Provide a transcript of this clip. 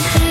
I